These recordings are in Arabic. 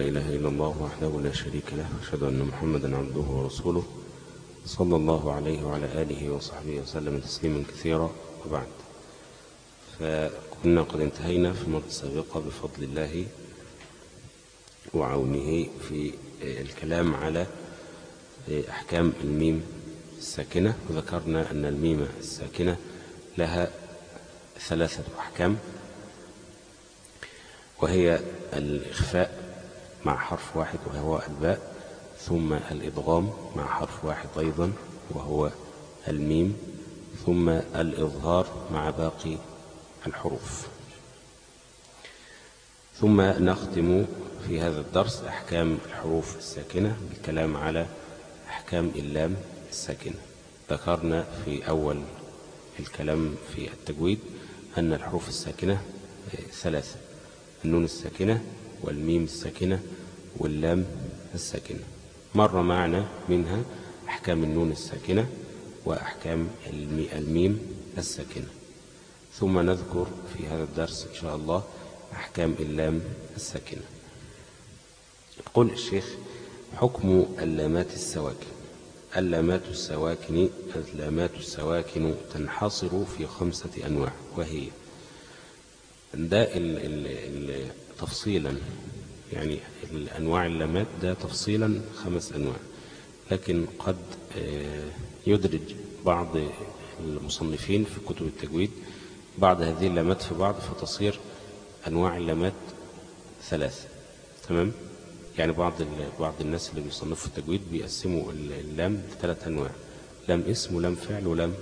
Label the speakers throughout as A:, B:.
A: لا إله إلا الله وحده لا شريك له أشهد أن محمدا عبده ورسوله صلى الله عليه وعلى آله وصحبه وسلم تسليما كثيرا. وبعد فكنا قد انتهينا في المرة السابقة بفضل الله وعونه في الكلام على أحكام الميم الساكنة. وذكرنا أن الميم الساكنة لها ثلاثة أحكام وهي الإخفاء مع حرف واحد وهو الباء ثم الإضغام مع حرف واحد أيضا وهو الميم ثم الإظهار مع باقي الحروف. ثم نختم في هذا الدرس أحكام الحروف الساكنة بالكلام على أحكام اللام الساكنة. ذكرنا في أول الكلام في التجويد أن الحروف الساكنة ثلاثة. النون الساكنة والميم الساكنة واللام الساكنة. مر معنا منها أحكام النون الساكنة وأحكام الميم الساكنة. ثم نذكر في هذا الدرس إن شاء الله أحكام اللام الساكنة. يقول الشيخ حكم اللامات السواكن. اللامات السواكن اللامات السواكن تنحصر في خمسة أنواع وهي ده تفصيلا. يعني الأنواع اللامات ده تفصيلا خمس أنواع. لكن قد يدرج بعض المصنفين في كتب التجويد بعض هذه اللامات في بعض فتصير أنواع اللامات ثلاثة تمام؟ يعني بعض بعض الناس اللي بيصنفوا التجويد بيقسموا اللام لثلاث أنواع. لام اسم ولام فعل ولام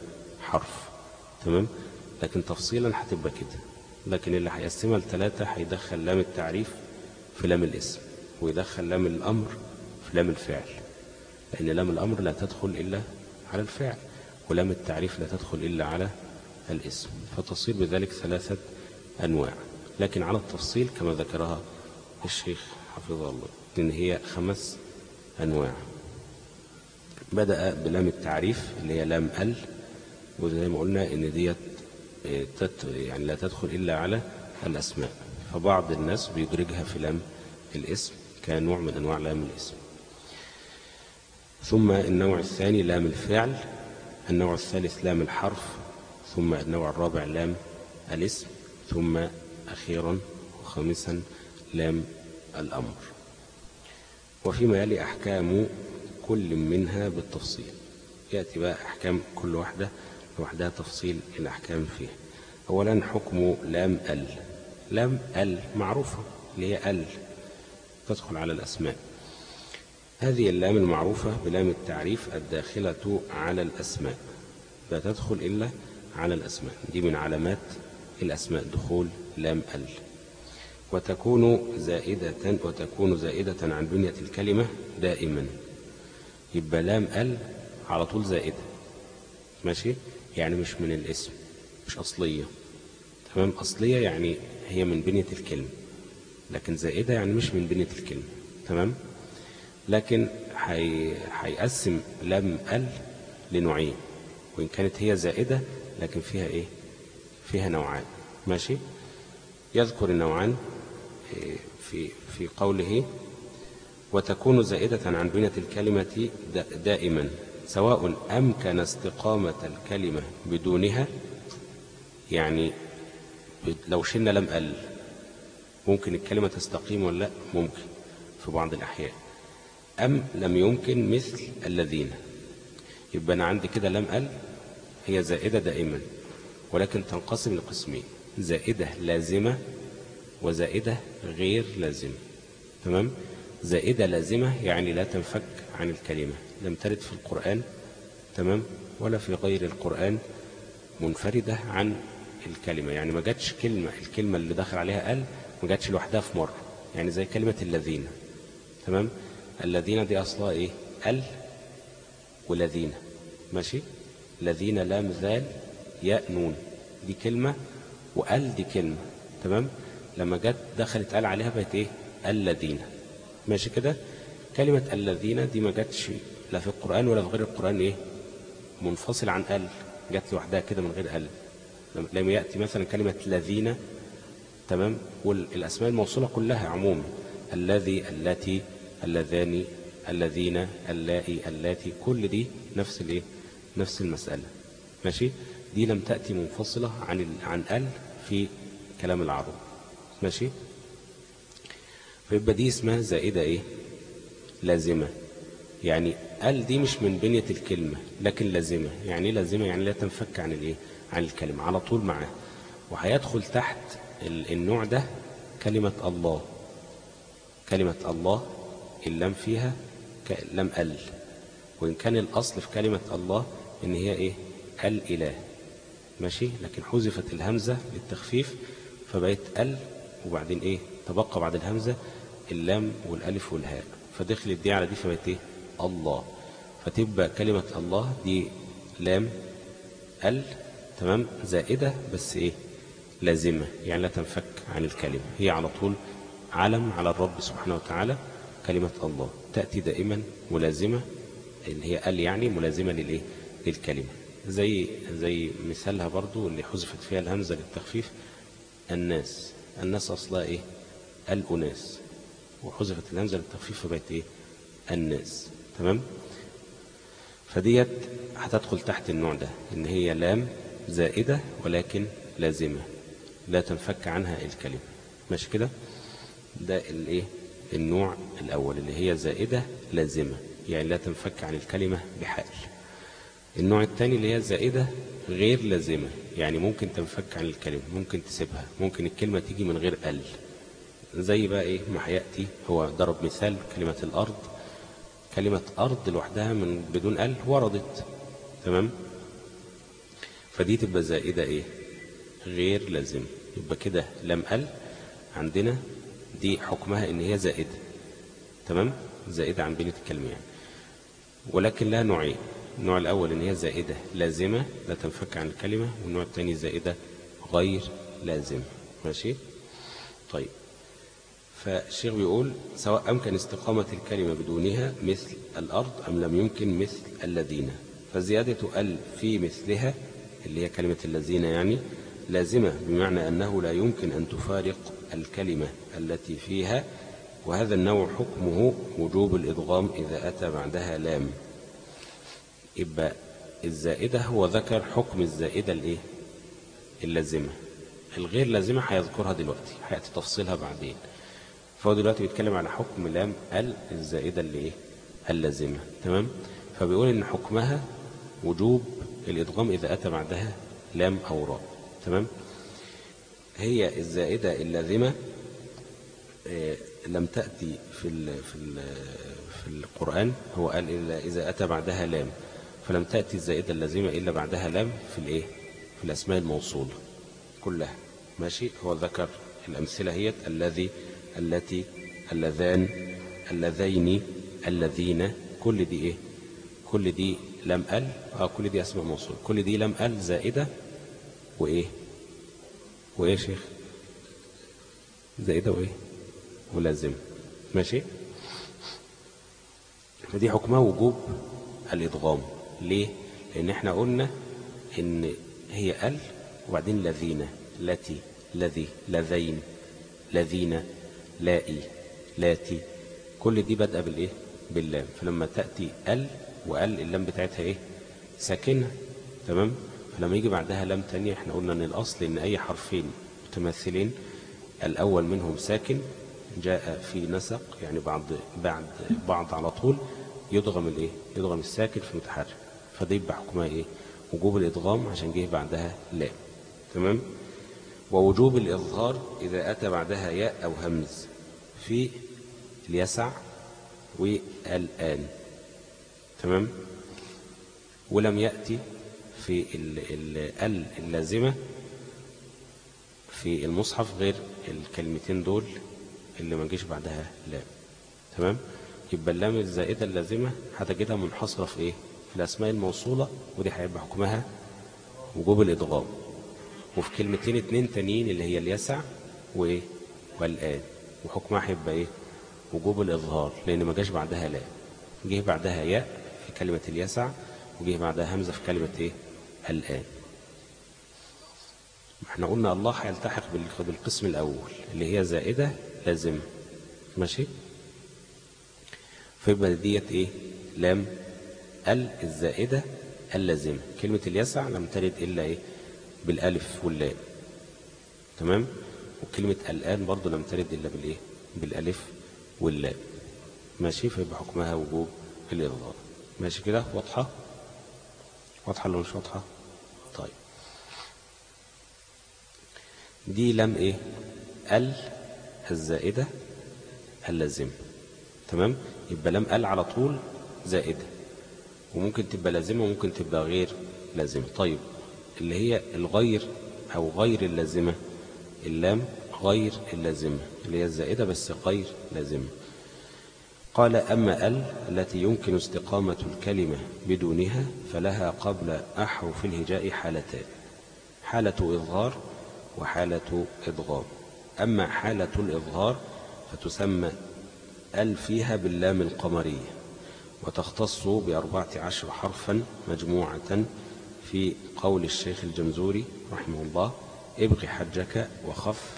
A: حرف. تمام؟ لكن تفصيلا هتبقى كده. لكن اللي هيقسمها لثلاثة هيدخل لام التعريف في لام الاسم ويدخل لام الأمر في لام الفعل لأن لام الأمر لا تدخل إلا على الفعل ولام التعريف لا تدخل إلا على الاسم فتصير بذلك ثلاثة أنواع. لكن على التفصيل كما ذكرها الشيخ حفظه الله إن هي خمس أنواع. بدأ بلام التعريف اللي هي لام ال وزي ما قلنا إن ديت يعني لا تدخل إلا على الأسماء. فبعض الناس بيدرجها في لام الاسم كنوع من أنواع لام الاسم. ثم النوع الثاني لام الفعل النوع الثالث لام الحرف ثم النوع الرابع لام الاسم ثم أخيرا وخامسا لام الأمر. وفيما يلي أحكام كل منها بالتفصيل. يأتي بقى أحكام كل واحدة لوحدها تفصيل الأحكام فيها أولا حكم لام ال. لام ال معروفة اللي هي ال تدخل على الأسماء. هذه اللام المعروفة بلام التعريف الداخلة على الأسماء. لا تدخل إلا على الأسماء. دي من علامات الأسماء دخول لام ال. وتكون زائدة وتكون زائدة عن بنية الكلمة دائما. يبقى لام ال على طول زائدة. ماشي؟ يعني مش من الاسم مش أصلية. تمام؟ أصلية يعني هي من بنية الكلمة لكن زائدة يعني مش من بنية الكلمة. تمام؟ لكن هيقسم لام ال لنوعين وإن كانت هي زائدة لكن فيها إيه؟ فيها نوعان. ماشي؟ يذكر النوعان في في قوله وتكون زائدة عن بنية الكلمة دائما سواء أمكن استقامة الكلمة بدونها يعني لو شلنا لم أل ممكن الكلمة تستقيم ولا لا؟ ممكن في بعض الأحيان. أم لم يمكن مثل الذين. يبقى أنا عندي كده لم أل هي زائدة دائما ولكن تنقسم لقسمين زائدة لازمة وزائدة غير لازمة. تمام؟ زائدة لازمة يعني لا تنفك عن الكلمة. لم ترد في القرآن تمام؟ ولا في غير القرآن منفردة عن الكلمة. يعني ما جاتش كلمة الكلمة اللي دخل عليها ال ما جاتش لوحدها في مرة. يعني زي كلمة الذين تمام؟ الذين دي أصلها إيه؟ ال والذين. ماشي؟ الذين لام ذال ياء نون. دي كلمة وال دي كلمة تمام؟ لما جت دخلت ال عليها بقت إيه؟ الذين. ماشي كده؟ كلمة الذين دي ما جاتش لا في القرآن ولا في غير القرآن إيه؟ منفصل عن ال جات لوحدها كده من غير ال لما يأتي مثلا كلمة الذين تمام؟ والأسماء الموصولة كلها عموما. الذي التي اللذان الذين اللائي اللاتي كل دي نفس الإيه؟ نفس المسألة. ماشي؟ دي لم تأتي منفصلة عن ال... عن ال في كلام العرب. ماشي؟ فيبقى دي اسمها زائدة إيه؟ لازمة. يعني ال دي مش من بنية الكلمة لكن لازمة. يعني إيه لازمة؟ يعني لا تنفك عن الإيه؟ عن الكلمة على طول معاه. وهيدخل تحت النوع ده كلمة الله. كلمة الله اللام فيها لم أل. وإن كان الأصل في كلمة الله إن هي إيه؟ الإله. ماشي؟ لكن حذفت الهمزة للتخفيف فبقت أل وبعدين إيه؟ تبقى بعد الهمزة اللام والألف والهاء. فدخلت دي على دي فبقت إيه؟ الله. فتبقى كلمة الله دي لام ال تمام زائدة بس إيه؟ لازمة يعني لا تنفك عن الكلمة. هي على طول علم على الرب سبحانه وتعالى كلمة الله. تأتي دائما ملازمة اللي هي ال يعني ملازمة للإيه؟ للكلمة. زي زي مثالها برضو اللي حذفت فيها الهمزة للتخفيف الناس. الناس أصلها إيه؟ الأناس. وحذفت الهمزة للتخفيف فبقت إيه؟ الناس. تمام؟ فديت هتدخل تحت النوع ده إن هي لام زائدة ولكن لازمة لا تنفك عنها الكلمة. ماشي كده؟ ده الإيه؟ النوع الأول اللي هي زائدة لازمة يعني لا تنفك عن الكلمة بحال النوع الثاني اللي هي زائدة غير لازمة يعني ممكن تنفك عن الكلمة ممكن تسيبها ممكن الكلمة تيجي من غير ال. زي بقى إيه؟ ما هيأتي هو ضرب مثال كلمة الأرض كلمة أرض لوحدها من بدون ال وردت. تمام؟ فدي تبقى زائدة إيه؟ غير لازمة يبقى كده لم أل عندنا دي حكمها إن هي زائدة. تمام؟ زائدة عن بنية الكلمة يعني. ولكن لها نوعين. النوع الأول إن هي زائدة لازمة لا تنفك عن الكلمة. والنوع الثاني زائدة غير لازمة ماشي؟ طيب. فالشيخ بيقول سواء أمكن استقامة الكلمة بدونها مثل الأرض أم لم يمكن مثل الذين. فزيادة ال في مثلها اللي هي كلمة الذين يعني لازمة بمعنى أنه لا يمكن أن تفارق الكلمة التي فيها وهذا النوع حكمه وجوب الإضغام إذا أتى بعدها لام. يبقى الزائدة هو ذكر حكم الزائدة الإيه؟ اللازمة. الغير لازمة هيذكرها دلوقتي هيأتي تفصيلها بعدين. فهو دلوقتي بيتكلم على حكم لام ال الزائدة اللي إيه؟ اللازمة. تمام؟ فبيقول إن حكمها وجوب الإضغام إذا أتى بعدها لام أو راء. تمام؟ هي الزائدة اللازمة لم تأتي في في في القرآن. هو قال إلا إذا أتى بعدها لام. فلم تأتي الزائدة اللازمة إلا بعدها لام في الإيه؟ في الأسماء الموصولة كلها. ماشي؟ هو ذكر الأمثلة هي الذي التي اللذان اللذين الذين كل دي إيه؟ كل دي لم أل آه كل دي أسماء موصولة كل دي لم أل زائدة وإيه؟ وإيه شيخ؟ زائدة وإيه؟ ولازم ماشي؟ فدي حكمها وجوب الإضغام ليه؟ لأن إحنا قلنا إن هي أل وبعدين لذين التي لذي لذين لذين لائي لاتي كل دي بدأ بالإيه باللام. فلما تأتي ال وال اللام بتاعتها إيه؟ ساكنة. تمام؟ فلما يجي بعدها لام تانية إحنا قلنا إن الأصل إن أي حرفين متماثلين الأول منهم ساكن جاء في نسق يعني بعد بعد بعض على طول يضغم الإيه؟ يضغم الساكن في متحرك. فده يبقى حكمها إيه؟ وجوب الإدغام عشان جه بعدها لام. تمام؟ ووجوب الإظهار إذا أتى بعدها ياء أو همز. في اليسع والآن. تمام؟ ولم يأتي في ال اللازمة في المصحف غير الكلمتين دول اللي ما جيش بعدها لام تمام؟ يبقى اللام الزائدة اللازمة هتجدها منحصرة في إيه؟ في الأسماء الموصولة ودي هيبقى حكمها وجوب الإضغام وفي كلمتين اتنين تانيين اللي هي اليسع وايه والآن. وحكمها هيبقى إيه؟ وجوب الإظهار لأن ما جاش بعدها لام جه بعدها ياء في كلمة اليسع وجه بعدها همزة في كلمة إيه؟ الآن. إحنا قلنا الله هيلتحق بالقسم الأول اللي هي زائدة لازمة ماشي؟ فيبقى ديت إيه؟ لام ال الزائدة اللازمة كلمة اليسع لم ترد إلا إيه؟ بالألف واللام. تمام؟ وكلمة الآن برضو لم ترد إلا بالإيه؟ بالألف واللام. ماشي فيبقى حكمها وجوب الإظهار ماشي كده؟ واضحة؟ واضحة ولا مش واضحة؟ طيب. دي لم إيه؟ ال الزائدة اللازمة. تمام؟ يبقى لم ال على طول زائدة. وممكن تبقى لازمة وممكن تبقى غير لازمة. طيب اللي هي الغير أو غير اللازمة اللام غير اللازمة اللي هي الزائدة بس غير لازمة. قال أما ال التي يمكن استقامة الكلمة بدونها فلها قبل أحرف الهجاء حالتان حالة إظهار وحالة إضغام أما حالة الإظهار فتسمى ال فيها باللام القمرية وتختص بأربعة عشر حرفا مجموعة في قول الشيخ الجمزوري رحمه الله ابغ حجك وخف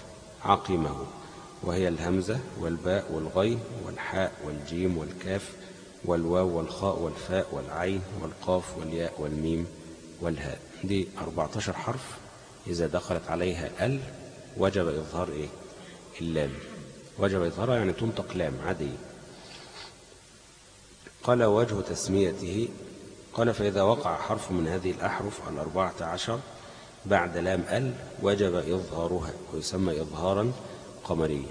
A: عقيمه وهي الهمزة والباء والغين والحاء والجيم والكاف والواو والخاء والفاء والعين والقاف والياء والميم والهاء. دي 14 حرف. إذا دخلت عليها ال وجب إظهار إيه؟ اللام. وجب إظهارها يعني تنطق لام عادي قال وجه تسميته قال فإذا وقع حرف من هذه الأحرف الأربعة عشر بعد لام ال وجب إظهارها ويسمى إظهارا قمريا.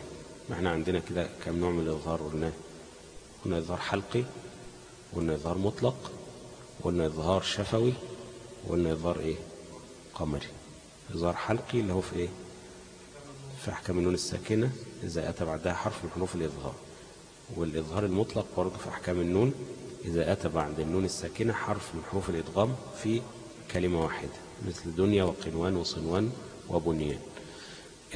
A: ما إحنا عندنا كده كم نوع من الإظهار؟ قلنا قلنا إظهار حلقي قلنا إظهار مطلق قلنا إظهار شفوي قلنا إظهار إيه؟ قمري. إظهار حلقي اللي هو في إيه؟ في أحكام النون الساكنة إذا أتى بعدها حرف من حروف الإظهار. والإظهار المطلق برضه في أحكام النون إذا أتى بعد النون الساكنة حرف من حروف الإدغام في كلمة واحدة. مثل دنيا وقنوان وصنوان وبنيان.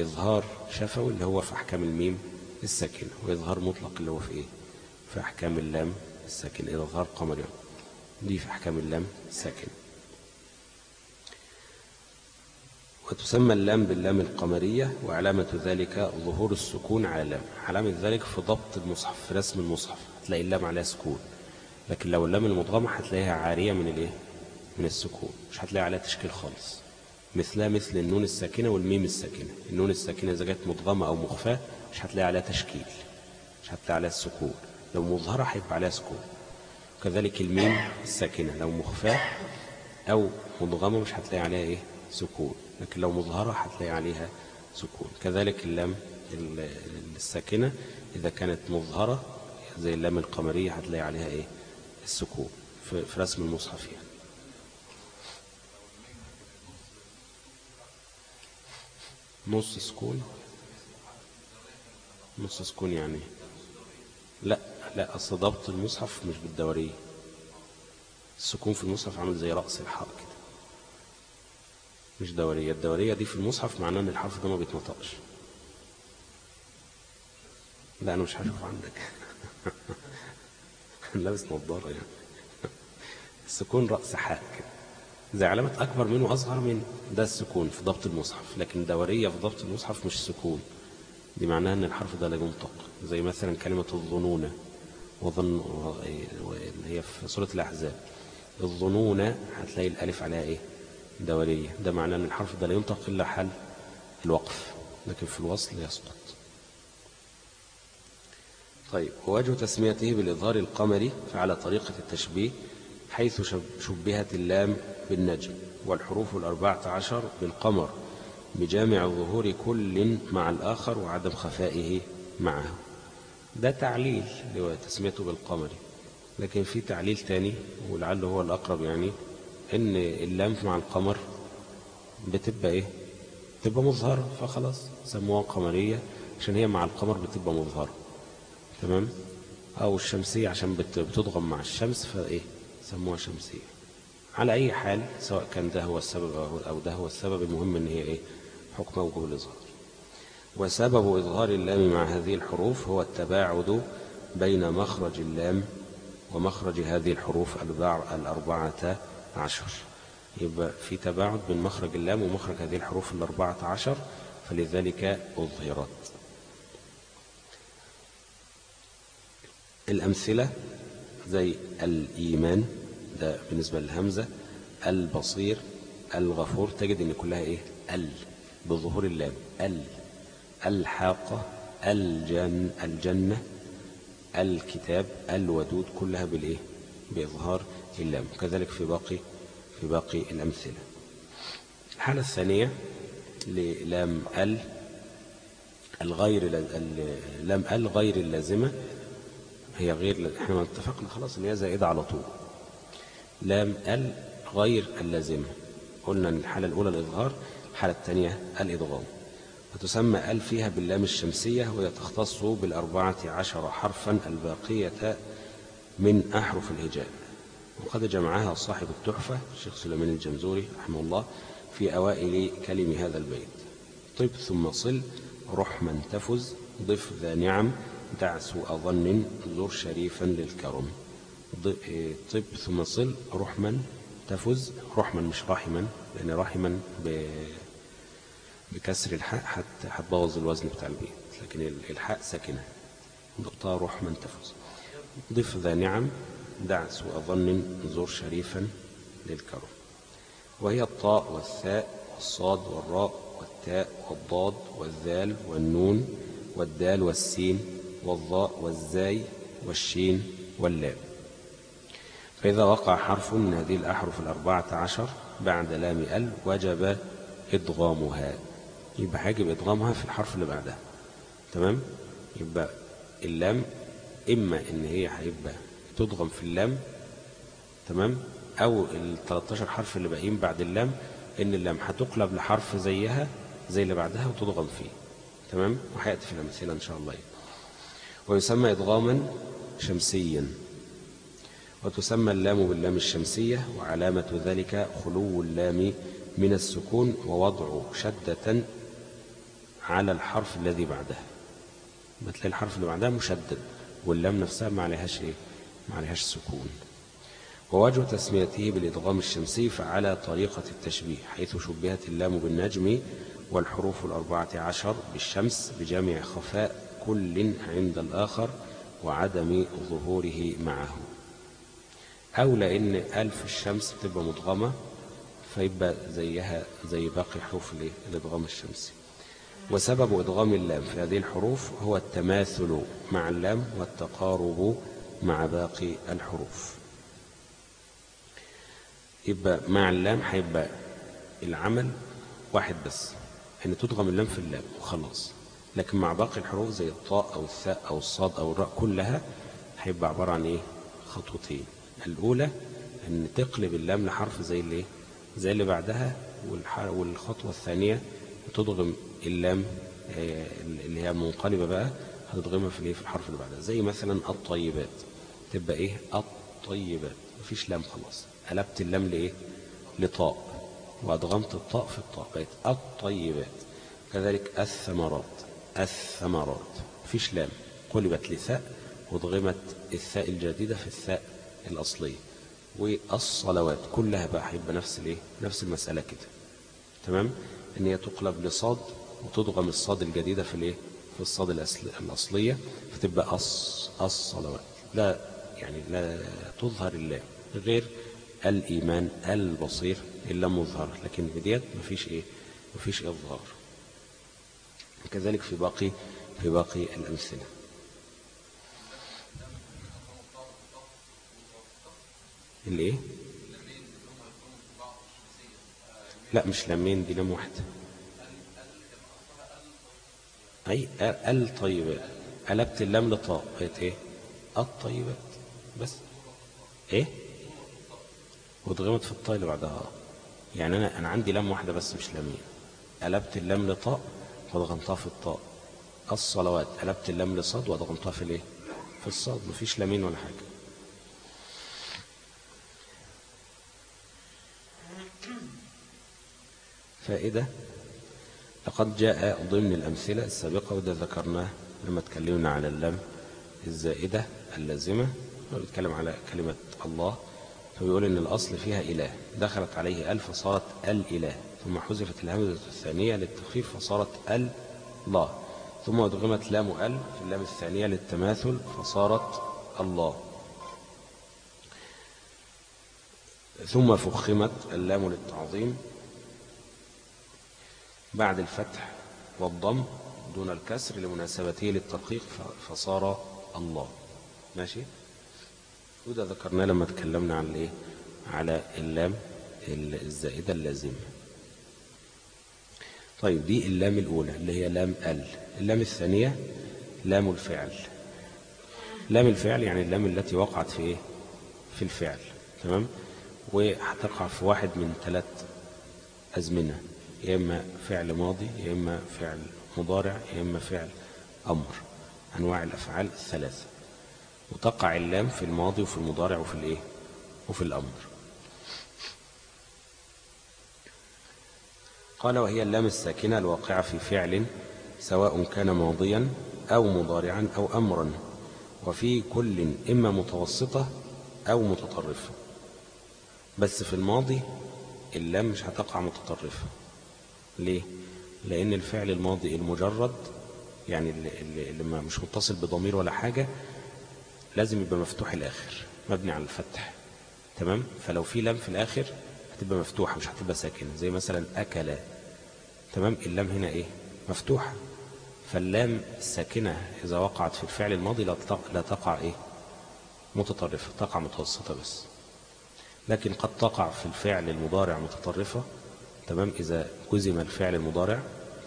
A: إظهار شفوي اللي هو في أحكام الميم الساكنة وإظهار مطلق اللي هو في إيه؟ في أحكام اللام الساكنة إظهار قمري. دي في أحكام اللام الساكنة. وتسمى اللام باللام القمرية وعلامة ذلك ظهور السكون على اللام. علامة ذلك في ضبط المصحف في رسم المصحف. هتلاقي اللام عليها سكون. لكن لو اللام المضغمة هتلاقيها عارية من الإيه؟ من السكون مش هتلاقي عليها تشكيل خالص. مثلها مثل النون الساكنة والميم الساكنة. النون الساكنة إذا جت مضغمة أو مخفاة مش هتلاقي عليها تشكيل مش هتلاقي عليها السكون. لو مظهرة هيبقى عليها سكون. كذلك الميم الساكنة لو مخفاة أو مضغمة مش هتلاقي عليها إيه؟ سكون. لكن لو مظهرة هتلاقي عليها سكون. كذلك اللام الساكنة إذا كانت مظهرة زي اللام القمرية هتلاقي عليها إيه؟ السكون. في رسم المصحف يعني. نص سكون. نص سكون يعني لا لا أصل ضبط المصحف مش بالدورية السكون في المصحف عامل زي رأس الحاء كده. مش دورية. الدورية دي في المصحف معناه إن الحرف ده ما بيتنطقش. لا أنا مش هشوف عندك. لابس نظارة يعني. السكون رأس حاء كده زي علامة أكبر منه وأصغر منه ده السكون في ضبط المصحف لكن دورية في ضبط المصحف مش سكون. دي معناها أن الحرف ده لا ينطق. زي مثلا كلمة الظنون وظن هي في سورة الأحزاب. الظنون هتلاقي الألف عليها إيه؟ دورية. ده معناه أن الحرف ده لا ينطق إلا حال الوقف لكن في الوصل يسقط. طيب ووجه تسميته بالإظهار القمري فعلى طريقة التشبيه حيث شبهت اللام بالنجم والحروف الأربعة عشر بالقمر بجامع ظهور كل مع الآخر وعدم خفائه معه. ده تعليل تسميته بالقمر. لكن في تعليل تاني ولعله هو الأقرب يعني إن اللام مع القمر بتبقى إيه؟ بتبقى مظهرة فخلاص سموها قمرية عشان هي مع القمر بتبقى مظهرة. تمام؟ أو الشمسية عشان بتضغم مع الشمس فإيه؟ سموها شمسية. على أي حال سواء كان ده هو السبب أو ده هو السبب المهم إن هي إيه؟ حكم وجوب الإظهار. وسبب إظهار اللام مع هذه الحروف هو التباعد بين مخرج اللام ومخرج هذه الحروف الأربعة عشر. يبقى في تباعد بين مخرج اللام ومخرج هذه الحروف الأربعة عشر فلذلك أظهرت. الأمثلة زي الإيمان ده بالنسبة للهمزة البصير الغفور. تجد إن كلها إيه؟ ال بظهور اللام ال الحاقة الجن الجنة الكتاب الودود. كلها بالإيه؟ بإظهار اللام. كذلك في باقي في باقي الأمثلة. الحالة الثانية للام ال الغير لام ال غير اللازمة هي غير إحنا اتفقنا خلاص إن هي زائدة على طول. لام ال غير اللازمة. قلنا إن الحالة الأولى الإظهار الحالة الثانية الإدغام وتسمى ال فيها باللام الشمسية وهي تختص بالأربعة عشر حرفا الباقية من أحرف الهجاء. وقد جمعها صاحب التحفة الشيخ سليمان الجمزوري رحمه الله في أوائل كلم هذا البيت. طب ثم صل رحما تفز ضف ذا نعم دع سوء ظن زر شريفا للكرم. طب ثم صل رحما تفز رحما مش رحما لأن رحما بكسر الحاء هتبوظ الوزن بتاع البيت. لكن الحاء ساكنة. نقطة رحما تفز ضف ذا نعم دع سوء ظن شريفا للكرم. وهي الطاء والثاء والصاد والراء والتاء والضاد والذال والنون والدال والسين والضاء والزاي والشين واللام. فإذا وقع حرف من هذه الأحرف الأربعة عشر بعد لام ال وجب إدغامها. يبقى هيجب إدغامها في الحرف اللي بعدها. تمام؟ يبقى اللام إما إن هي هيبقى تدغم في اللام تمام؟ أو ال 13 حرف اللي باقيين بعد اللام إن اللام هتقلب لحرف زيها زي اللي بعدها وتدغم فيه. تمام؟ وهيأتي في الأمثلة إن شاء الله. ويسمى إدغاما شمسيا. وتسمى اللام باللام الشمسية وعلامة ذلك خلو اللام من السكون ووضع شدة على الحرف الذي بعدها. بتلاقي الحرف اللي بعدها مشدد واللام نفسها ما عليهاش إيه؟ ما عليهاش سكون. ووجه تسميته بالإدغام الشمسي فعلى طريقة التشبيه حيث شبهت اللام بالنجم والحروف الأربعة عشر بالشمس بجمع خفاء كل عند الآخر وعدم ظهوره معه. أو لأن ألف الشمس بتبقى مدغمة فيبقى زيها زي باقي حروف الإدغام الشمسي وسبب إدغام اللام في هذه الحروف هو التماثل مع اللام والتقارب مع باقي الحروف. يبقى مع اللام هيبقى العمل واحد بس ان تدغم اللام في اللام وخلاص. لكن مع باقي الحروف زي الطاء أو الثاء أو الصاد أو الراء كلها هيبقى عبارة عن إيه؟ خطوتين. الأولى إن تقلب اللام لحرف زي اللي زي اللي بعدها والخطوة الثانية تدغم اللام اللي هي منقلبة بقى هتدغمها في الإيه؟ في الحرف اللي بعدها. زي مثلا الطيبات. تبقى إيه؟ الطيبات. مفيش لام خلاص. قلبت اللام لإيه؟ لطاء. وأدغمت الطاء في الطاء بقت الطيبات. كذلك الثمرات. الثمرات. مفيش لام. قلبت لثاء وأدغمت الثاء الجديدة في الثاء الأصلية. والصلوات كلها بقى هيبقى نفس الإيه؟ نفس المسألة كده. تمام؟ إن هي تقلب لصاد وتدغم الصاد الجديدة في الإيه؟ في الصاد الأصلية فتبقى أص الصلوات. لا يعني لا تظهر الله غير الإيمان البصير إلا مظهر. لكن في ديت مفيش إيه؟ مفيش إظهار. كذلك في باقي في باقي الأمثلة اللي إيه لا مش لامين دي لام واحدة. أي الطيبات قلبت اللام لطاء. بقت إيه؟ الطيبات. بس. إيه؟ واتغمت في الطاء اللي بعدها. يعني أنا أنا عندي لام واحدة بس مش لامين. قلبت اللام لطاء وضغمتها في الطاء. الصلوات. قلبت اللام لصاد وضغمتها في الإيه؟ في الصاد مفيش لامين ولا حاجة. فائدة. لقد جاء ضمن الأمثلة السابقة وده ذكرناه لما تكلمنا على اللام الزائدة اللازمة بنتكلم على كلمة الله فبيقول إن الأصل فيها إله. دخلت عليه ألف فصارت الإله ثم حذفت الهمزة الثانية للتخفيف فصارت الله. ثم أدغمت لام ال في اللام الثانية للتماثل فصارت الله. ثم فخمت اللام للتعظيم بعد الفتح والضم دون الكسر لمناسبته للتدقيق فصار الله. ماشي؟ وده ذكرناه لما تكلمنا عن الايه؟ على اللام الزائدة اللازمة. طيب دي اللام الأولى اللي هي لام ال. اللام الثانية لام الفعل. لام الفعل يعني اللام التي وقعت في إيه؟ في الفعل. تمام؟ وهتقع في واحد من ثلاث أزمنة. يا إما فعل ماضي يا إما فعل مضارع يا إما فعل أمر. أنواع الأفعال الثلاثة. وتقع اللام في الماضي وفي المضارع وفي الإيه؟ وفي الأمر. قال وهي اللام الساكنة الواقعة في فعل سواء كان ماضيا أو مضارعا أو أمرا. وفي كل إما متوسطة أو متطرفة. بس في الماضي اللام مش هتقع متطرفة. ليه؟ لأن الفعل الماضي المجرد يعني اللي, اللي مش متصل بضمير ولا حاجة لازم يبقى مفتوح الآخر مبني على الفتح تمام؟ فلو في لام في الآخر هتبقى مفتوحة مش هتبقى ساكنة زي مثلا أكل تمام اللام هنا إيه؟ مفتوحة فاللام الساكنة إذا وقعت في الفعل الماضي لا تقع إيه؟ متطرفة تقع متوسطة بس لكن قد تقع في الفعل المضارع متطرفة تمام إذا جزم الفعل المضارع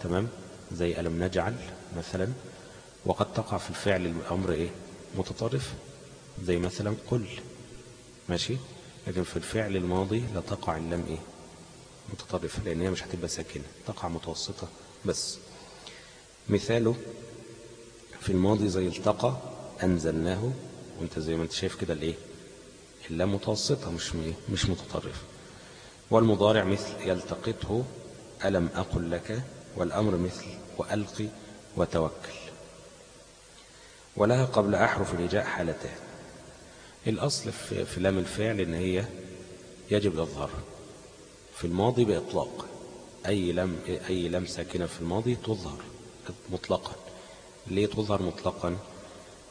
A: تمام زي ألم نجعل مثلا وقد تقع في الفعل الأمر إيه؟ متطرف زي مثلا قل ماشي؟ لكن في الفعل الماضي لا تقع اللام إيه؟ متطرفة لأن هي مش هتبقى ساكنة تقع متوسطة بس. مثاله في الماضي زي التقى أنزلناه وأنت زي ما أنت شايف كده الإيه؟ اللام متوسطة مش مش متطرفة. والمضارع مثل يلتقطه ألم أقل لك؟ والأمر مثل وألقي وتوكل. ولها قبل أحرف الهجاء حالتان الأصل في لام الفعل إن هي يجب الإظهار في الماضي بإطلاق. أي لم أي لم ساكنة في الماضي تظهر مطلقا. ليه تظهر مطلقا؟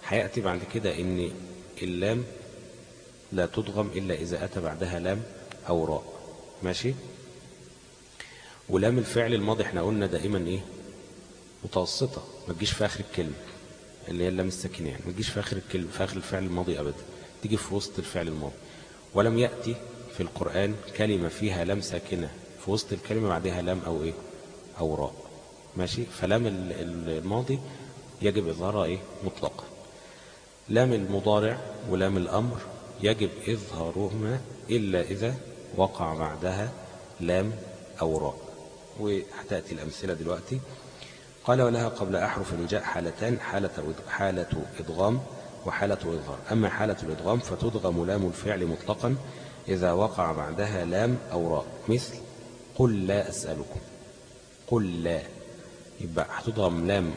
A: هيأتي بعد كده إن اللام لا تضغم إلا إذا أتى بعدها لام أو راء. ماشي؟ ولام الفعل الماضي إحنا قلنا دائما إيه؟ متوسطة ما تجيش في آخر الكلمة اللي هي اللام الساكنة يعني ما تجيش في آخر الكلمة في آخر الفعل الماضي أبدا تيجي في وسط الفعل الماضي. ولم يأتي في القرآن كلمة فيها لام ساكنة في وسط الكلمة بعدها لام أو إيه؟ أو راء. ماشي؟ فلام الماضي يجب إظهارها إيه؟ مطلقا. لام المضارع ولام الأمر يجب إظهارهما إلا إذا وقع بعدها لام أو راء. وهتأتي الأمثلة دلوقتي. قال ولها قبل أحرف النجاء حالتان حالة, حالة إضغام وحالة إظهار أما حالة الإضغام فتدغم لام الفعل مطلقا إذا وقع بعدها لام أو راء. مثل قل لا أسألكم قل لا يبقى هتضغم لام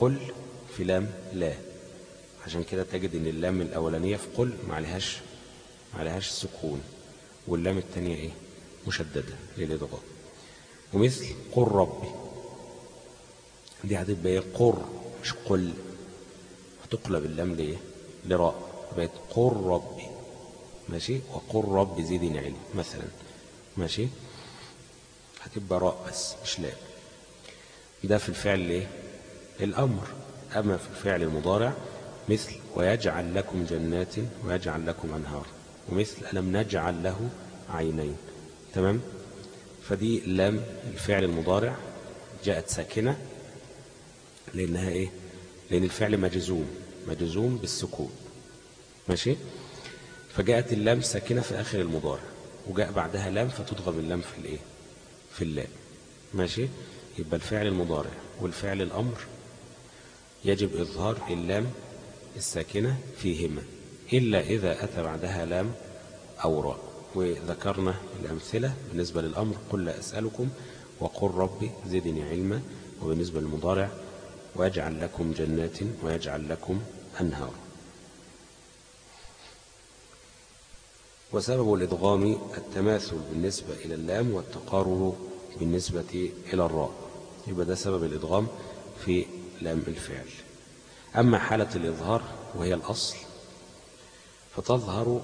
A: قل في لام لا عشان كده تجد إن اللام الأولانية في قل ما عليهاش ما عليهاش سكون. واللام الثانية إيه؟ مشددة للادغام ومثل قل ربي. دي هتبقى إيه؟ قر مش قل. هتقلب اللام لإيه؟ لراء. بقت قر ربي. ماشي؟ وقل رب زيدني علم مثلا. ماشي؟ هتبقى راء بس مش لام. ده في الفعل إيه؟ الأمر. أما في الفعل المضارع مثل ويجعل لكم جنات ويجعل لكم أنهار. ومثل ألم نجعل له عينين. تمام؟ فدي لام الفعل المضارع جاءت ساكنة لأنها إيه؟ لأن الفعل مجزوم مجزوم بالسكون. ماشي؟ فجاءت اللام ساكنة في آخر المضارع وجاء بعدها لام فتضغم اللام في الإيه؟ في اللام. ماشي؟ يبقى الفعل المضارع والفعل الأمر يجب إظهار اللام الساكنة فيهما. إلا إذا أتى بعدها لام أو راء. وذكرنا الأمثلة بالنسبة للأمر. قل أسألكم وقل ربي زدني علما. وبالنسبة للمضارع ويجعل لكم جنات ويجعل لكم أنهار. وسبب الإدغام التماثل بالنسبة إلى اللام والتقارب بالنسبة إلى الراء. يبقى ده سبب الإدغام في لام الفعل. أما حالة الإظهار وهي الأصل فتظهر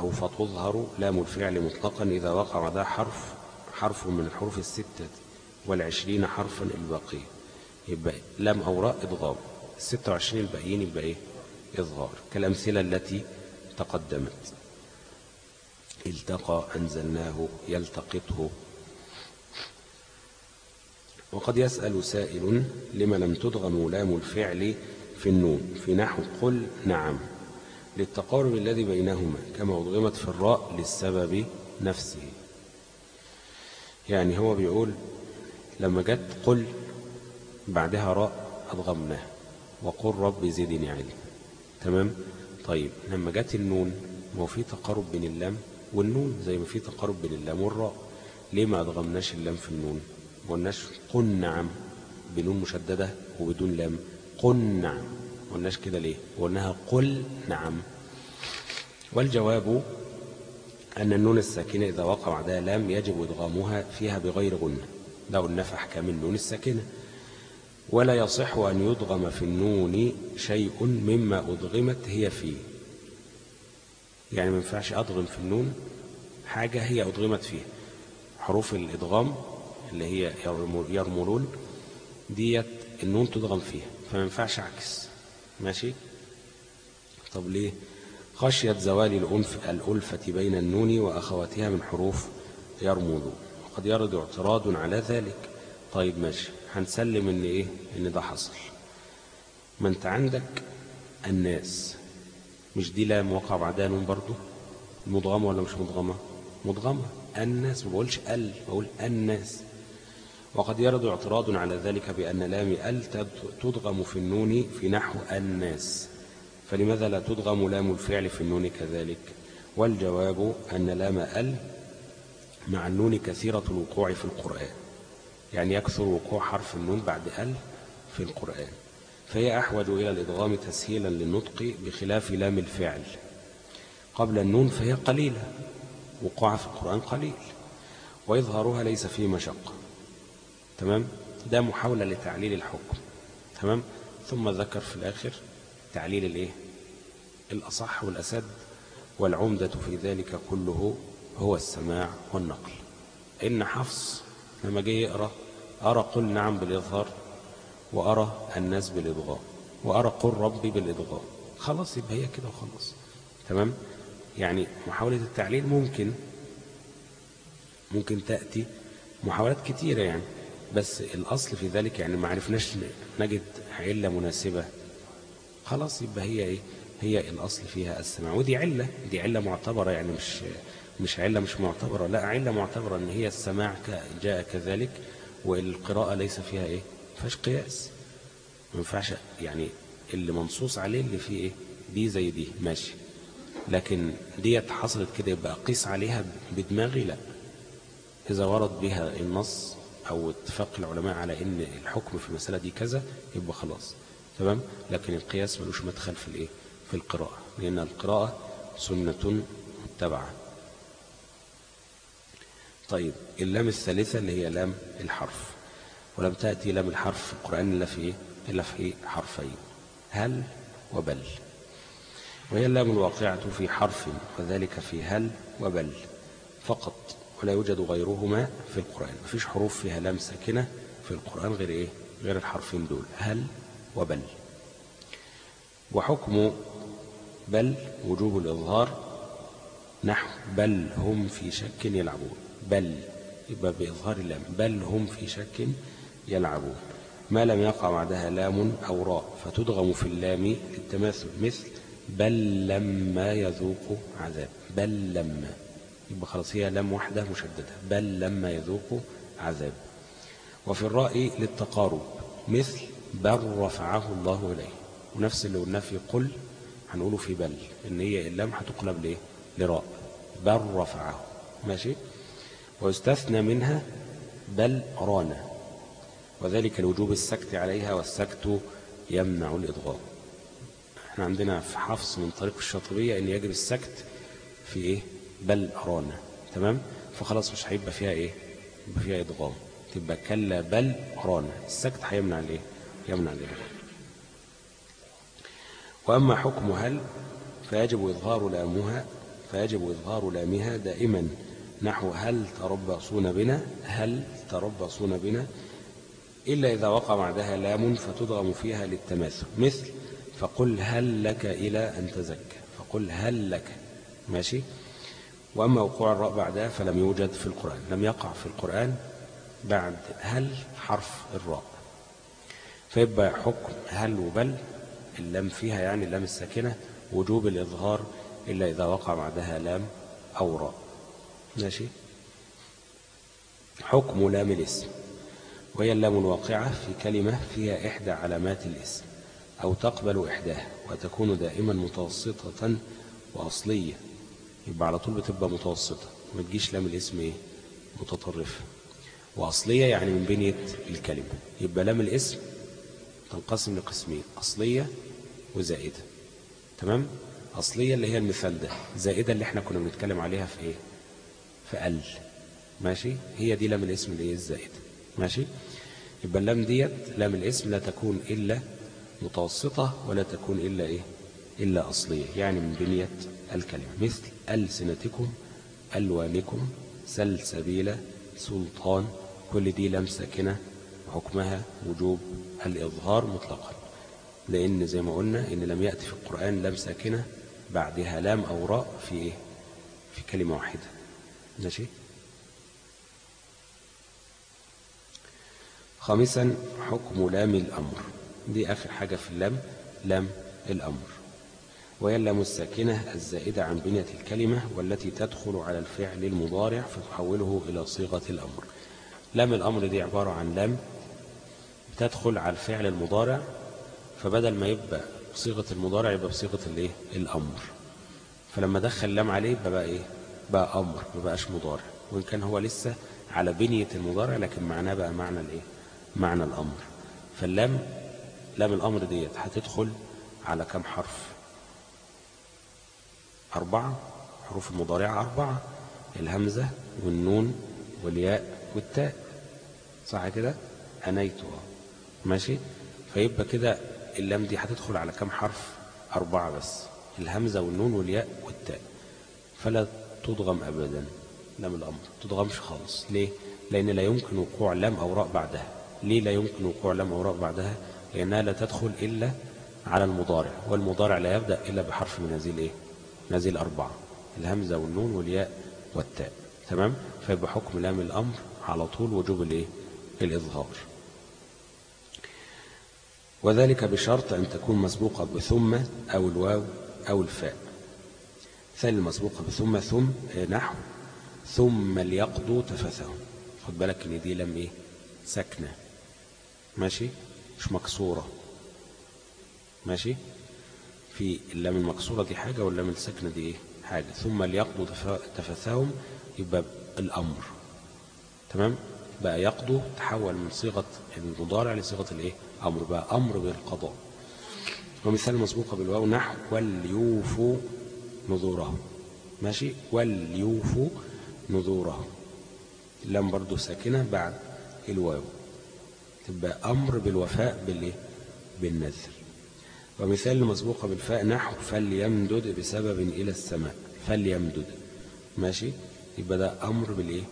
A: أو فتظهر لام الفعل مطلقا إذا وقع بعدها حرف حرف من الحروف الستة والعشرين حرفا الباقية يبقى لام أو راء إضغام الستة وعشرين الباقيين يبقى إيه؟ إظهار كالأمثلة التي تقدمت. التقى أنزلناه يلتقطه. وقد يسأل سائل لما لم تدغم لام الفعل في النون؟ في نحو قل نعم. للتقارب الذي بينهما كما أضغمت في الراء للسبب نفسه. يعني هو بيقول لما جت قل بعدها راء أضغمناه وقل رب زدني علم تمام؟ طيب لما جت النون ما في تقارب بين اللام والنون زي ما في تقارب بين اللام والراء. ليه ما أضغمناش اللام في النون؟ ما قلناش قل نعم بنون مشددة وبدون لام. قل نعم. ما قلناش كده ليه؟ قلناها قل نعم. والجواب أن النون الساكنة إذا وقع بعدها لام يجب إدغامها فيها بغير غنة. ده قلنا في أحكام النون الساكنة. ولا يصح أن يدغم في النون شيء مما أدغمت هي فيه. يعني ما ينفعش أدغم في النون حاجة هي أدغمت فيها. حروف الإدغام اللي هي يرملون ديت النون تدغم فيها فما ينفعش عكس. ماشي؟ طب ليه؟ خشية زوال الأنف الألفة بين النون وأخواتها من حروف يرمل وقد يرد اعتراض على ذلك. طيب ماشي هنسلم إن إيه؟ إن ده حصل. ما أنت عندك الناس مش دي لام وقع بعدها نون برضو؟ مضغمة ولا مش مضغمة؟ مضغمة. الناس ما بقولش ال بقول الناس. وقد يرد اعتراض على ذلك بأن لام ال تدغم في النون في نحو الناس. فلماذا لا تدغم لام الفعل في النون كذلك؟ والجواب أن لام ال مع النون كثيرة الوقوع في القرآن. يعني يكثر وقوع حرف النون بعد ال في القرآن. فهي أحوج إلى الإدغام تسهيلا للنطق بخلاف لام الفعل. قبل النون فهي قليلة. وقوعها في القرآن قليل. وإظهارها ليس فيه مشقة. تمام؟ ده محاولة لتعليل الحكم تمام؟ ثم ذكر في الآخر تعليل الإيه؟ الأصح والأسد والعمدة في ذلك كله هو السماع والنقل. إن حفص لما جه يقرأ أرى قل نعم بالإظهار وأرى الناس بالإضغاء وأرى قل ربي بالإضغاء خلاص يبقى هي كده وخلاص. تمام؟ يعني محاولة التعليل ممكن ممكن تأتي محاولات كتيرة يعني. بس الأصل في ذلك يعني ما عرفناش نجد علة مناسبة. خلاص يبقى هي إيه؟ هي الأصل فيها السماع. ودي علة دي علة معتبرة يعني مش مش علة مش معتبرة. لا علة معتبرة إن هي السماع جاء كذلك والقراءة ليس فيها إيه؟ فاش قياس. ما ينفعش يعني اللي منصوص عليه اللي فيه إيه؟ دي زي دي ماشي. لكن ديت حصلت كده يبقى قيس عليها بدماغي؟ لا. إذا ورد بها النص أو اتفاق العلماء على إن الحكم في المسألة دي كذا يبقى خلاص. تمام؟ لكن القياس ملوش مدخل في الإيه؟ في القراءة. لأن القراءة سنة متبعة. طيب اللام الثالثة اللي هي لام الحرف. ولم تأتي لام الحرف في القرآن إلا في إلا في حرفين. هل وبل. وهي اللام الواقعة في حرف وذلك في هل وبل. فقط. ولا يوجد غيرهما في القرآن. مفيش حروف فيها لام ساكنة في القرآن غير إيه؟ غير الحرفين دول. هل وبل. وحكم بل وجوب الإظهار نحو بل هم في شك يلعبون. بل يبقى بإظهار اللام. بل هم في شك يلعبون. ما لم يقع بعدها لام أو راء فتدغم في اللام للتماثل مثل بل لما يذوق عذاب. بل لما. يبقى خلاص هي لام واحدة مشددة بل لما يذوق عذاب. وفي الراء للتقارب مثل بل رفعه الله إليه. ونفس اللي قلناه في قل هنقوله في بل إن هي اللام هتقلب ليه؟ لراء. بل رفعه. ماشي؟ ويستثنى منها بل رانا وذلك لوجوب السكت عليها والسكت يمنع الإضغام إحنا عندنا في حفص من طريق الشاطبية إن يجب السكت في إيه؟ بل رانا تمام؟ فخلاص مش هيبقى فيها إيه؟ يبقى فيها إضغام تبقى كلا بل رانا السكت هيمنع الإيه؟ يمنع الإضغام وأما حكم هل فيجب إظهار لامها فيجب إظهار لامها دائما نحو هل تربصون بنا هل تربصون بنا إلا إذا وقع بعدها لام فتدغم فيها للتماثل. مثل فقل هل لك إلى أن تزكى. فقل هل لك. ماشي؟ وأما وقوع الراء بعدها فلم يوجد في القرآن لم يقع في القرآن بعد هل حرف الراء. فيبقى حكم هل وبل اللام فيها يعني اللام الساكنة وجوب الإظهار إلا إذا وقع بعدها لام أو راء. ماشي؟ حكم لام الاسم. وهي اللام الواقعة في كلمة فيها إحدى علامات الاسم أو تقبل إحداها وتكون دائما متوسطة وأصلية. يبقى على طول بتبقى متوسطة ما تجيش لام الاسم إيه؟ متطرفة. وأصلية يعني من بنية الكلمة. يبقى لام الاسم تنقسم لقسمين أصلية وزائدة. تمام؟ أصلية اللي هي المثال ده. زائدة اللي إحنا كنا بنتكلم عليها في إيه؟ في ال. ماشي؟ هي دي لام الاسم اللي هي الزائدة. ماشي؟ يبقى اللام ديت لام الاسم لا تكون إلا متوسطة ولا تكون إلا إيه؟ إلا أصلية يعني من بنية الكلمة. مثل ألسنتكم ألوانكم سلسبيل سلطان كل دي لام ساكنة حكمها وجوب الإظهار مطلقا. لأن زي ما قلنا إن لم يأتي في القرآن لام ساكنة بعدها لام أو راء في إيه؟ في كلمة واحدة. ماشي؟ خامسا حكم لام الأمر. دي آخر حاجة في اللام لام الأمر. وهي اللام الساكنة الزائدة عن بنية الكلمة والتي تدخل على الفعل المضارع فتحوله إلى صيغة الأمر. لام الأمر دي عبارة عن لام تدخل على الفعل المضارع فبدل ما يبقى بصيغة المضارع يبقى بصيغة الإيه؟ الأمر. فلما دخل لام عليه بقى إيه؟ بقى أمر ما بقاش مضارع. وإن كان هو لسه على بنية المضارع لكن معناه بقى معنى الإيه؟ معنى الأمر. فاللام لام الأمر ديت هتدخل على كم حرف؟ أربعة حروف المضارعة أربعة الهمزة والنون والياء والتاء. صح كده؟ أنيتها. ماشي؟ فيبقى كده اللام دي هتدخل على كم حرف؟ أربعة بس الهمزة والنون والياء والتاء. فلا تضغم أبدا. لام الأمر. تضغمش خالص. ليه؟ لأن لا يمكن وقوع لام أو راء بعدها. ليه لا يمكن وقوع لام أو راء بعدها؟ لأنها لا تدخل إلا على المضارع والمضارع لا يبدأ إلا بحرف من هذه الإيه؟ هذه الأربعة الهمزة والنون والياء والتاء تمام؟ فيبقى حكم لام الأمر على طول وجوب الإيه؟ الإظهار. وذلك بشرط أن تكون مسبوقة بثم أو الواو أو الفاء. ثاني المسبوقة بثم ثم نحو ثم ليقضوا تفثهم خد بالك إن دي لم إيه؟ ساكنة. ماشي؟ مش مكسورة. ماشي؟ في اللام المكسوره دي حاجة واللام الساكنة دي إيه؟ حاجة. ثم ليقضوا تفثهم يبقى الأمر. تمام؟ بقى يقضوا تحول من صيغة المضارع لصيغة الإيه؟ أمر. بقى أمر بالقضاء. ومثال مسبوقه بالواو نحو وليوفوا نذورهم ماشي؟ وليوفوا نذورهم لم برضو ساكنة بعد الواو. تبقى أمر بالوفاء بالإيه؟ بالنذر. ومثال المسبوقة بالفاء نحو فليمدد بسبب إلى السماء. فليمدد. ماشي؟ يبقى ده أمر بالإيه؟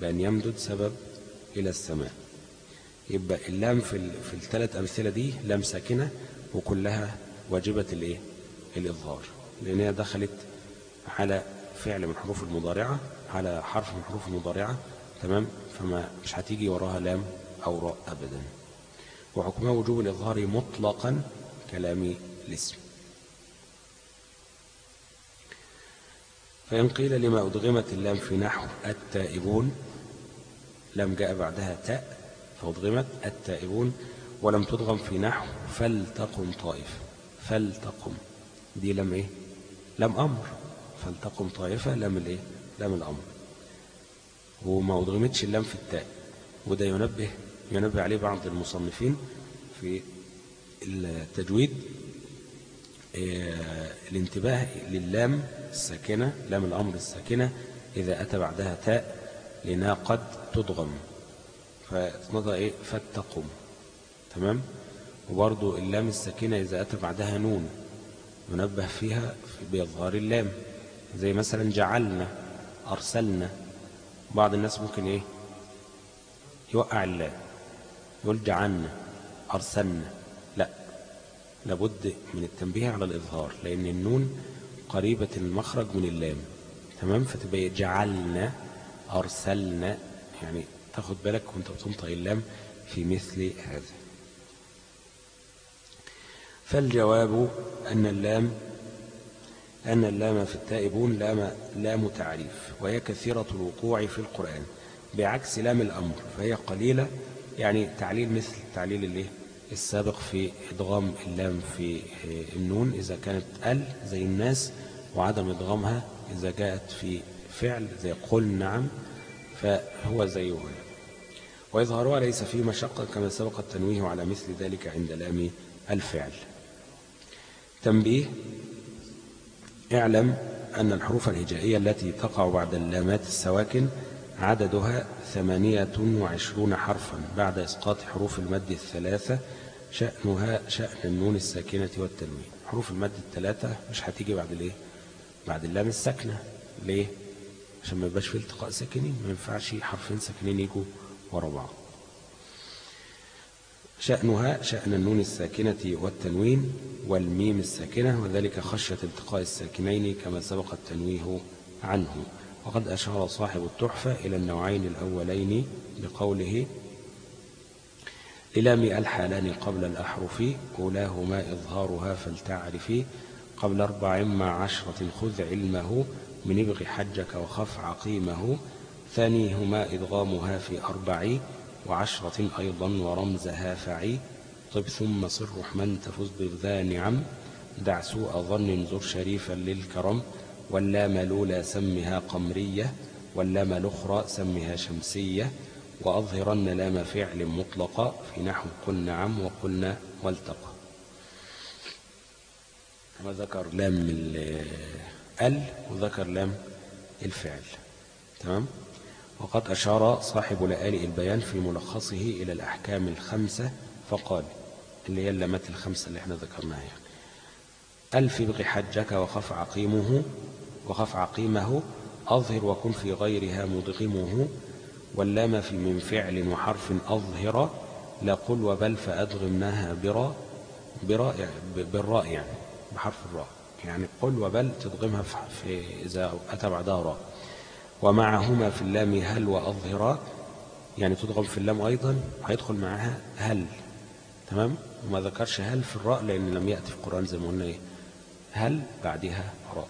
A: بأن يمدد سبب إلى السماء. يبقى اللام في, في الثلاث أمثلة دي لام ساكنة وكلها واجبة الإيه؟ الإظهار. لأنها دخلت على فعل من حروف المضارعة على حرف من حروف المضارعة تمام؟ فما مش هتيجي وراها لام أو راء أبدا. وحكمها وجوب الإظهار مطلقا كلام الاسم. فإن قيل لما أدغمت اللام في نحو التائبون لم جاء بعدها تاء فأدغمت التائبون ولم تدغم في نحو فلتقم طائف. فلتقم. دي لم إيه؟ لم أمر. فلتقم طائفة لم الإيه؟ لم الأمر. وما أدغمتش اللام في التاء. وده ينبه ينبه عليه بعض المصنفين في التجويد آه، الانتباه للام الساكنة لام الأمر الساكنة إذا أتى بعدها تاء لأنها قد تضغم. فتنضى إيه؟ فاتقم تمام؟ وبرضو اللام الساكنة إذا أتى بعدها نون ينبه فيها بإظهار اللام. زي مثلا جعلنا أرسلنا. بعض الناس ممكن إيه؟ يوقع اللام يقول جعلنا أرسلنا. لابد من التنبيه على الإظهار لأن النون قريبة المخرج من اللام. تمام؟ فتبقى جعلنا أرسلنا يعني تاخد بالك وأنت بتنطق اللام في مثل هذا. فالجواب أن اللام أن اللام في التائبون لام, لام تعريف وهي كثيرة الوقوع في القرآن. بعكس لام الأمر فهي قليلة يعني تعليل مثل تعليل الايه السابق في إدغام اللام في النون إذا كانت ال زي الناس وعدم إدغامها إذا جاءت في فعل زي قل نعم فهو زيه وإظهارها ليس فيه مشقة كما سبق التنويه على مثل ذلك عند لام الفعل. تنبيه اعلم أن الحروف الهجائية التي تقع بعد اللامات السواكن عددها ثمانية وعشرون حرفا بعد إسقاط حروف المد الثلاثة شأنها شأن النون الساكنة والتنوين. حروف المد الثلاثة مش هتيجي بعد الإيه؟ بعد اللام الساكنة. ليه؟ عشان ما يبقاش في التقاء ساكنين ما ينفعش حرفين ساكنين يجوا ورا بعض. شأنها شأن النون الساكنة والتنوين والميم الساكنة وذلك خشية التقاء الساكنين كما سبق التنويه عنه. وقد أشار صاحب التحفة إلى النوعين الأولين بقوله للام الحالان قبل الأحرف أولاهما إظهارها فلتعرفي قبل أربع مع عشرة خذ علمه من ابغ حجك وخف عقيمه ثانيهما إدغامها في أربع وعشرة أيضا ورمزها فعي طب ثم صر من تفز بذا نعم دع سوء ظن زر شريفا للكرم. واللام لولا سمها قمرية واللام الأخرى سمها شمسية وأظهرن لام فعل مطلقة في نحو قل نعم وقلنا والتقى. وذكر لام ال وذكر لام الفعل. تمام؟ وقد أشار صاحب لآلئ البيان في ملخصه إلى الأحكام الخمسة فقال اللي هي اللامات الخمسة اللي إحنا ذكرناها. يعني ألف ابغ حجك وخف عقيمه وخف عقيمه أظهر وكن في غيرها مدغمه واللام في من فعل وحرف أظهر لا قل وبل فأدغمناها برا برا يعني بالراء يعني بحرف الراء. يعني قل وبل تدغمها في إذا أتى بعدها راء. ومعهما في اللام هل وأظهر يعني تدغم في اللام أيضا هيدخل معها هل. تمام؟ وما ذكرش هل في الراء لأن لم يأتي في القرآن زي ما قلنا إيه. هل بعدها راء.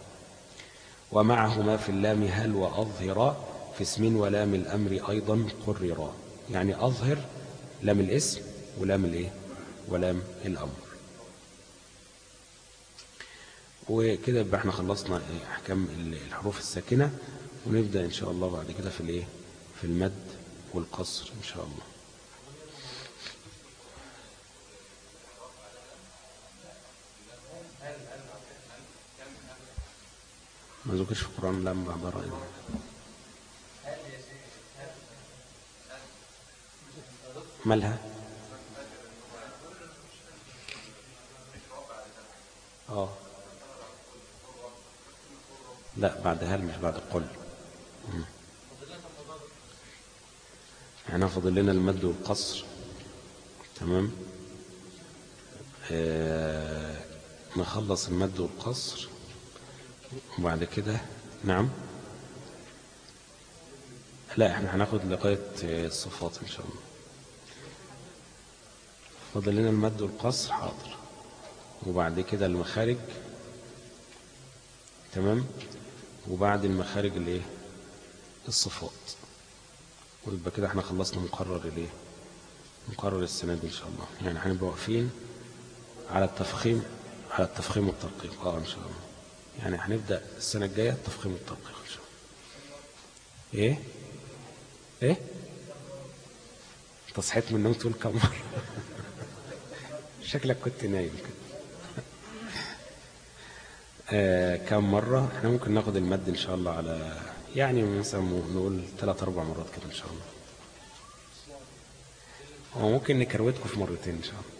A: ومعهما في اللام هل وأظهر في اسم ولام الأمر أيضا قررا يعني أظهر لام الاسم ولام الإيه؟ ولام الأمر. وكده يبقى إحنا خلصنا أحكام الحروف الساكنة. ونبدأ إن شاء الله بعد كده في الايه؟ في المد والقصر إن شاء الله. ما ذكرش في القرآن لم بعد رأي مالها؟ آه. لا بعد هل مش بعد قل إحنا فاضل لنا المد والقصر. تمام؟ آه نخلص المد والقصر. وبعد كده نعم. لا إحنا هناخد لغاية الصفات إن شاء الله. فاضل لنا المد والقصر حاضر. وبعد كده المخارج. تمام؟ وبعد المخارج الايه؟ الصفات. ويبقى كده إحنا خلصنا مقرر الايه؟ مقرر السنة دي إن شاء الله. يعني هنبقى واقفين على التفخيم على التفخيم والترقيق آه إن شاء الله. يعني هنبدأ السنة الجاية إن شاء الله. إيه؟ إيه؟ تصحيت من النوم تقول كم مرة؟ شكلك كنت نايم كده. آه كم مرة؟ إحنا ممكن ناخد المد إن شاء الله على يعني مثلا نقول ثلاث أربع مرات كده إن شاء الله. وممكن نكروتكم في مرتين إن شاء الله.